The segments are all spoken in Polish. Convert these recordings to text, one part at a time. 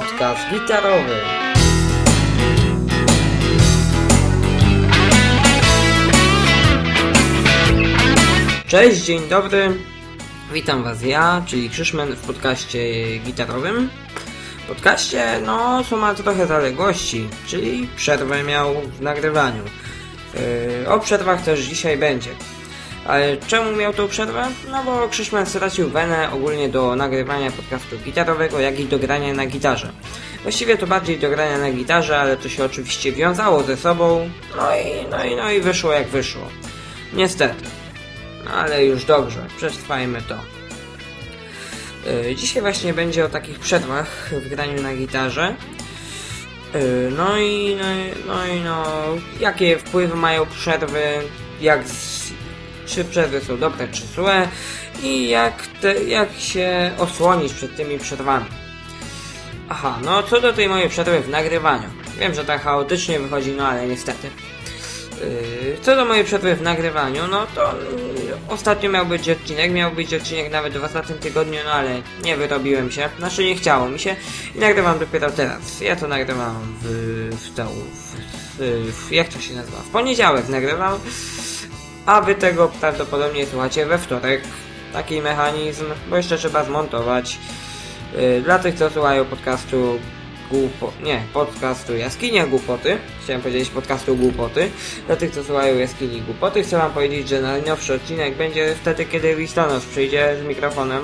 podcast gitarowy. Cześć, dzień dobry. Witam Was ja, czyli Krzyszmen w podcaście gitarowym. W podcaście, no, są ma trochę zaległości, czyli przerwę miał w nagrywaniu. Yy, o przerwach też dzisiaj będzie. Ale czemu miał tą przerwę? No bo Krzyszman stracił wenę ogólnie do nagrywania podcastu gitarowego, jak i do grania na gitarze. Właściwie to bardziej do grania na gitarze, ale to się oczywiście wiązało ze sobą. No i, no i, no i wyszło jak wyszło. Niestety. Ale już dobrze, przetrwajmy to. Yy, dzisiaj właśnie będzie o takich przerwach w graniu na gitarze. Yy, no i no, i- no i no, jakie wpływy mają przerwy, jak czy dobre czy złe i jak, te, jak się osłonić przed tymi przerwami. Aha, no co do tej mojej przerwy w nagrywaniu. Wiem, że tak chaotycznie wychodzi, no ale niestety. Yy, Co do mojej przerwy w nagrywaniu, no to yy, ostatnio miał być odcinek, miał być odcinek nawet w ostatnim tygodniu, no ale nie wyrobiłem się, znaczy nie chciało mi się i nagrywam dopiero teraz. Ja to nagrywam w, w tą, w, w, jak to się nazywa, w poniedziałek nagrywam, a wy tego prawdopodobnie słuchacie we wtorek. Taki mechanizm, bo jeszcze trzeba zmontować. Yy, Dla tych, co słuchają podcastu głupo... nie, podcastu Jaskinia Głupoty, chciałem powiedzieć podcastu Głupoty. Dla tych, co słuchają Jaskini Głupoty, chcę wam powiedzieć, że najnowszy odcinek będzie wtedy, kiedy listonosz przyjdzie z mikrofonem.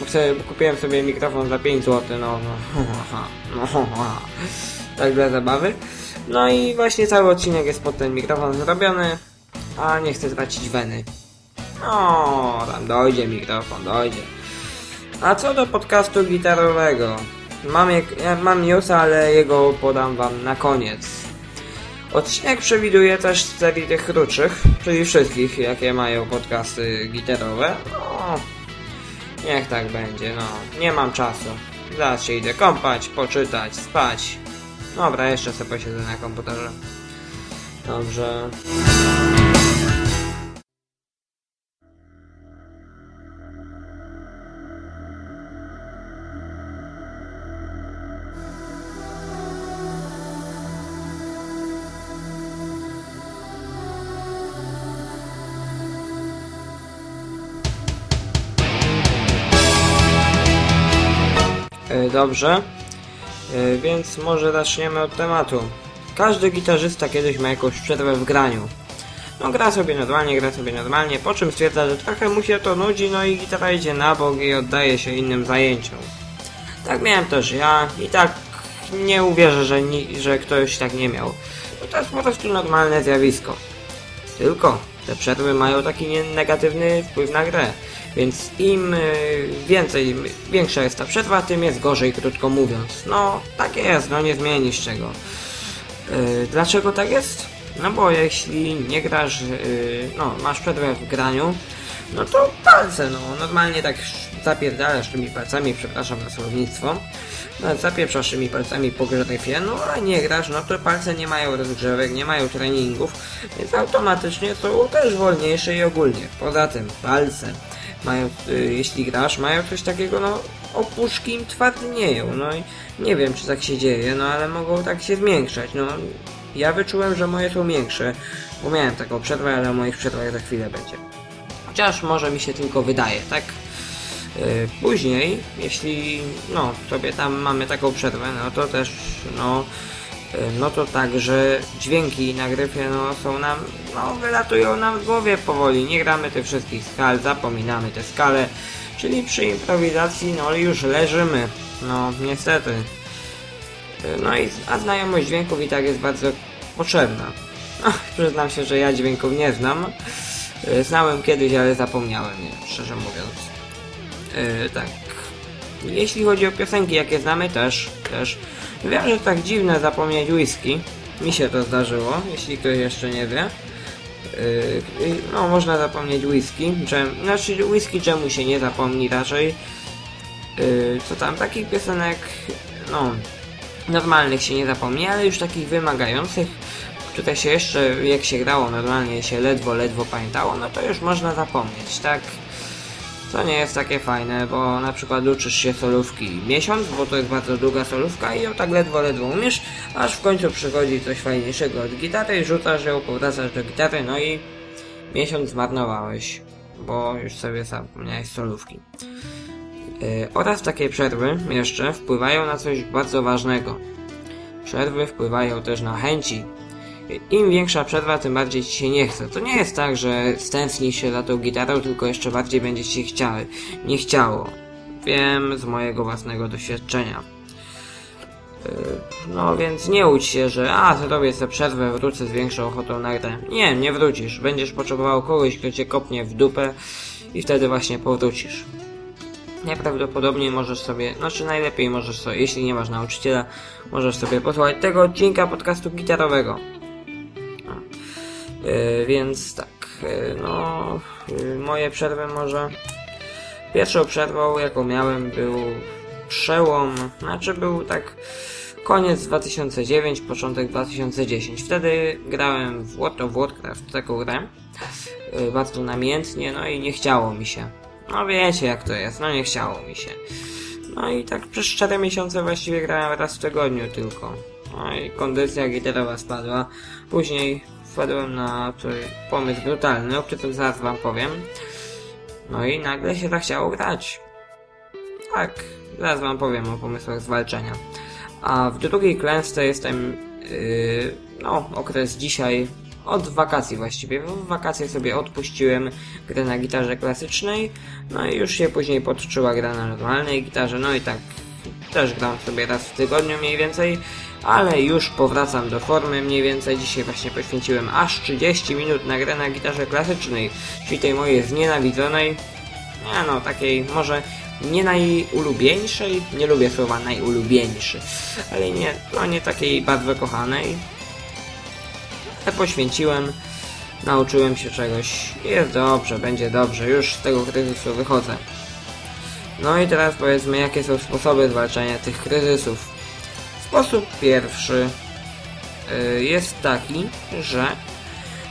Bo, bo kupiłem sobie mikrofon za 5 zł, no, no, no, tak dla zabawy. No i właśnie cały odcinek jest pod ten mikrofon zrobiony, a nie chcę tracić weny. No, tam dojdzie mikrofon, dojdzie. A co do podcastu gitarowego? Mam, ja mam newsa, ale jego podam wam na koniec. Odcinek przewiduje też serii tych krótszych, czyli wszystkich, jakie mają podcasty gitarowe. No, niech tak będzie, no. Nie mam czasu. Zaraz się idę kąpać, poczytać, spać. Dobra, jeszcze sobie posiedzę na komputerze. Dobrze. Dobrze, E, więc może zaczniemy od tematu. Każdy gitarzysta kiedyś ma jakąś przerwę w graniu. No gra sobie normalnie, gra sobie normalnie, po czym stwierdza, że trochę mu się to nudzi, no i gitara idzie na bok i oddaje się innym zajęciom. Tak miałem też ja i tak nie uwierzę, że, ni- że ktoś tak nie miał. No to jest po prostu normalne zjawisko. Tylko te przerwy mają taki negatywny wpływ na grę. Więc im y, więcej, większa jest ta przerwa, tym jest gorzej, krótko mówiąc. No, tak jest, no nie zmienisz czego. Y, dlaczego tak jest? No bo jeśli nie grasz, y, no masz przerwę w graniu, no to palce, no normalnie tak zapierdalasz tymi palcami, przepraszam za słownictwo, no, zapieprzasz tymi palcami po gryfie, no a nie grasz, no to palce nie mają rozgrzewek, nie mają treningów, więc automatycznie są też wolniejsze i ogólnie. Poza tym palce mają, y, jeśli grasz, mają coś takiego, no opuszki im twardnieją, no i nie wiem czy tak się dzieje, no ale mogą tak się zwiększać, no ja wyczułem, że moje są większe, bo miałem taką przerwę, ale o moich przerwach za chwilę będzie. Chociaż może mi się tylko wydaje, tak? Yy, Później, jeśli no sobie tam mamy taką przerwę, no to też no, no to tak, że dźwięki na gryfie no, są nam, no wylatują nam w głowie powoli, nie gramy tych wszystkich skal, zapominamy te skale, czyli przy improwizacji no już leżymy, no niestety. Yy, No i a znajomość dźwięków i tak jest bardzo potrzebna. No, przyznam się, że ja dźwięków nie znam. Yy, Znałem kiedyś, ale zapomniałem je, szczerze mówiąc. Yy, tak. Jeśli chodzi o piosenki, jakie znamy, też, też. Wiem, że tak dziwne zapomnieć whisky. Mi się to zdarzyło, jeśli ktoś jeszcze nie wie. Yy, no, można zapomnieć whisky. Dżem, znaczy, whisky czemu się nie zapomni raczej. Yy, co tam, takich piosenek, no, normalnych się nie zapomni, ale już takich wymagających, które się jeszcze, jak się grało normalnie, się ledwo, ledwo pamiętało, no to już można zapomnieć, tak? Co nie jest takie fajne, bo na przykład uczysz się solówki miesiąc, bo to jest bardzo długa solówka i ją tak ledwo, ledwo umiesz, aż w końcu przychodzi coś fajniejszego od gitary, rzucasz ją, powracasz do gitary, no i miesiąc zmarnowałeś, bo już sobie zapomniałeś solówki. Yy, oraz takie przerwy jeszcze wpływają na coś bardzo ważnego. Przerwy wpływają też na chęci. Im większa przerwa, tym bardziej ci się nie chce. To nie jest tak, że stęskni się za tą gitarą, tylko jeszcze bardziej będzie ci się chciały. Nie chciało. Wiem z mojego własnego doświadczenia. Yy, no więc nie łudź się, że a, zrobię sobie przerwę, wrócę z większą ochotą na grę. Nie, nie wrócisz. Będziesz potrzebował kogoś, kto cię kopnie w dupę i wtedy właśnie powrócisz. Najprawdopodobniej możesz sobie, znaczy najlepiej możesz sobie, jeśli nie masz nauczyciela, możesz sobie posłuchać tego odcinka podcastu gitarowego. Yy, więc tak, yy, no, moje przerwy może. Pierwszą przerwą, jaką miałem, był przełom, znaczy był tak koniec 2009, początek 2010. Wtedy grałem w World of Warcraft, taką grę, yy, bardzo namiętnie, no i nie chciało mi się. No wiecie jak to jest, no nie chciało mi się. No i tak przez 4 miesiące właściwie grałem raz w tygodniu tylko. No i kondycja gitarowa spadła. Później wpadłem na pomysł brutalny, o którym zaraz wam powiem. No i nagle się zachciało grać. Tak, zaraz wam powiem o pomysłach zwalczenia. A w drugiej klęsce jestem, yy, no, okres dzisiaj, od wakacji właściwie. W wakacje sobie odpuściłem grę na gitarze klasycznej, no i już się później podczyła gra na normalnej gitarze, no i tak też gram sobie raz w tygodniu mniej więcej, ale już powracam do formy mniej więcej. Dzisiaj właśnie poświęciłem aż 30 minut na grę na gitarze klasycznej, czyli tej mojej znienawidzonej, nie no, takiej może nie najulubieńszej, nie lubię słowa najulubieńszy, ale nie, no nie takiej bardzo kochanej, ale poświęciłem, nauczyłem się czegoś, jest dobrze, będzie dobrze, już z tego kryzysu wychodzę. No i teraz powiedzmy, jakie są sposoby zwalczania tych kryzysów. Sposób pierwszy yy, jest taki, że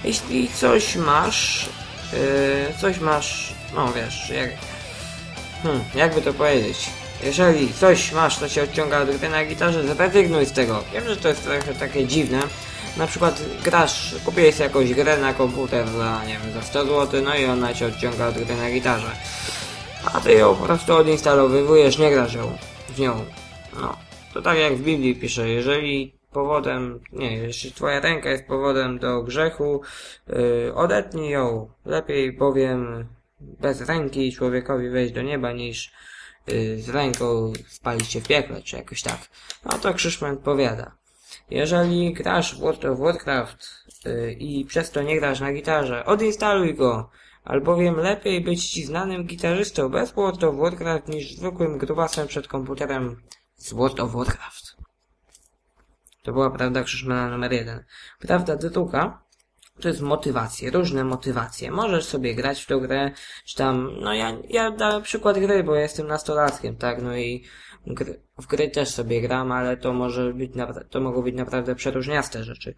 jeśli coś masz, yy, coś masz, no wiesz, jak, hmm, jakby to powiedzieć, jeżeli coś masz, co cię odciąga od gry na gitarze, zrezygnuj z tego. Wiem, że to jest trochę takie dziwne. Na przykład grasz, kupiłeś jakąś grę na komputer za, nie wiem, za 100 zł, no i ona cię odciąga od gry na gitarze. A ty ją po prostu odinstalowujesz, nie grasz ją, w nią. No. To tak jak w Biblii pisze, jeżeli powodem, nie, jeśli twoja ręka jest powodem do grzechu, yy, odetnij ją. Lepiej bowiem bez ręki człowiekowi wejść do nieba niż yy, z ręką spalić się w piekle, czy jakoś tak. No to Krzyszman powiada. Jeżeli grasz w World of Warcraft yy, i przez to nie grasz na gitarze, odinstaluj go, albowiem lepiej być ci znanym gitarzystą bez World of Warcraft niż zwykłym grubasem przed komputerem z World of Warcraft. To była prawda Krzyszmana numer jeden. Prawda druga to jest motywacje, różne motywacje. Możesz sobie grać w tą grę, czy tam, no ja, ja dam przykład gry, bo ja jestem nastolatkiem, tak, no i w gry też sobie gram, ale to może być, to mogą być naprawdę przeróżniaste rzeczy.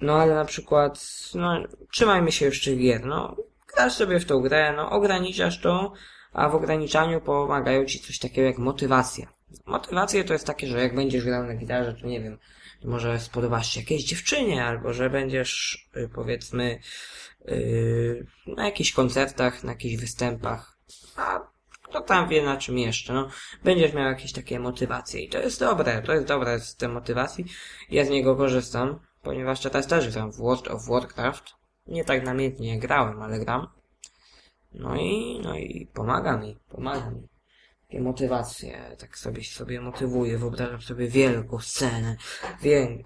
No ale na przykład, no, trzymajmy się jeszcze gier, no, grasz sobie w tą grę, no, ograniczasz to, a w ograniczaniu pomagają ci coś takiego jak motywacja. Motywacje to jest takie, że jak będziesz grał na gitarze, to nie wiem, może spodobasz się jakiejś dziewczynie, albo że będziesz, y, powiedzmy, yy, na jakichś koncertach, na jakichś występach, a kto tam wie na czym jeszcze, no, będziesz miał jakieś takie motywacje i to jest dobre, to jest dobre z tej motywacji, ja z niego korzystam, ponieważ teraz też gram w World of Warcraft, nie tak namiętnie grałem, ale gram, no i, no i pomaga mi, pomaga mi takie motywacje, tak sobie sobie motywuję, wyobrażam sobie wielką scenę, wiem,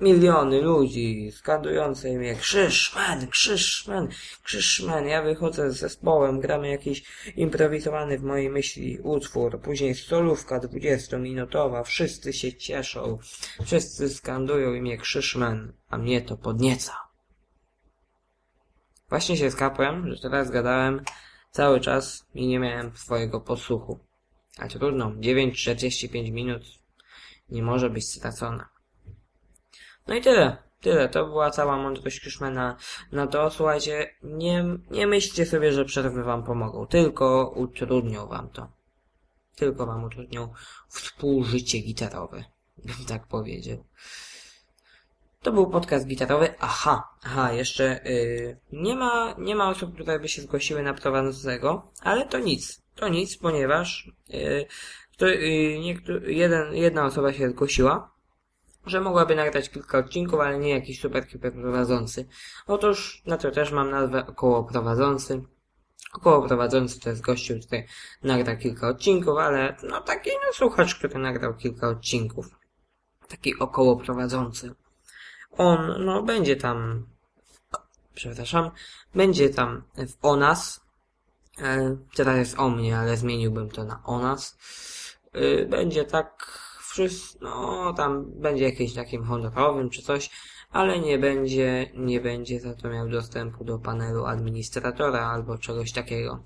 miliony ludzi skandujące mnie Krzyszman, Krzyszman, Krzyszman. Ja wychodzę z zespołem, gramy jakiś improwizowany w mojej myśli utwór, później solówka 20-minutowa, wszyscy się cieszą, wszyscy skandują imię Krzyszman, a mnie to podnieca. Właśnie się skapłem, że teraz gadałem cały czas i nie miałem swojego posłuchu. A trudno, 9.45 minut nie może być stracona. No i tyle. Tyle, to była cała mądrość Krzyszmana na to. Słuchajcie, nie, nie myślcie sobie, że przerwy wam pomogą, tylko utrudnią wam to. Tylko wam utrudnią współżycie gitarowe, bym tak powiedział. To był podcast gitarowy. Aha, aha, jeszcze yy, nie ma, nie ma osób, które by się zgłosiły na prowadzącego, ale to nic. To nic, ponieważ yy, to, niektóry, jeden, jedna osoba się zgłosiła, że mogłaby nagrać kilka odcinków, ale nie jakiś super hiper prowadzący. Otóż na to też mam nazwę około prowadzący. Około prowadzący to jest gościu, który nagra kilka odcinków, ale no taki no słuchacz, który nagrał kilka odcinków. Taki około prowadzący. On, no będzie tam, przepraszam, będzie tam w o nas. E, teraz jest o mnie, ale zmieniłbym to na o nas. E, będzie tak wszyscy, no tam będzie jakimś takim honorowym czy coś, ale nie będzie, nie będzie za to miał dostępu do panelu administratora albo czegoś takiego.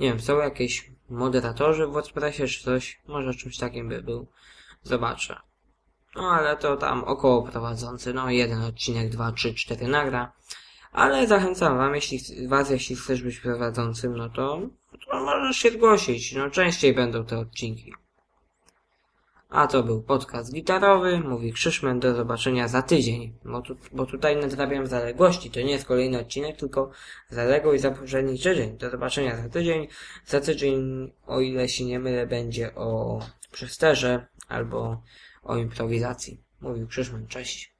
Nie wiem, są jakieś moderatorzy w WordPressie czy coś, może czymś takim by był. Zobaczę. No ale to tam około prowadzący, no jeden odcinek, dwa, trzy, cztery nagra. Ale zachęcam wam, jeśli was, jeśli chcesz być prowadzącym, no to, to możesz się zgłosić. No częściej będą te odcinki. A to był podcast gitarowy, mówi Krzyszmen, do zobaczenia za tydzień, bo, tu, bo tutaj nadrabiam zaległości, to nie jest kolejny odcinek, tylko zaległość za poprzedni tydzień. Do zobaczenia za tydzień. Za tydzień, o ile się nie mylę, będzie o przesterze albo o improwizacji. Mówił Krzyszman, cześć.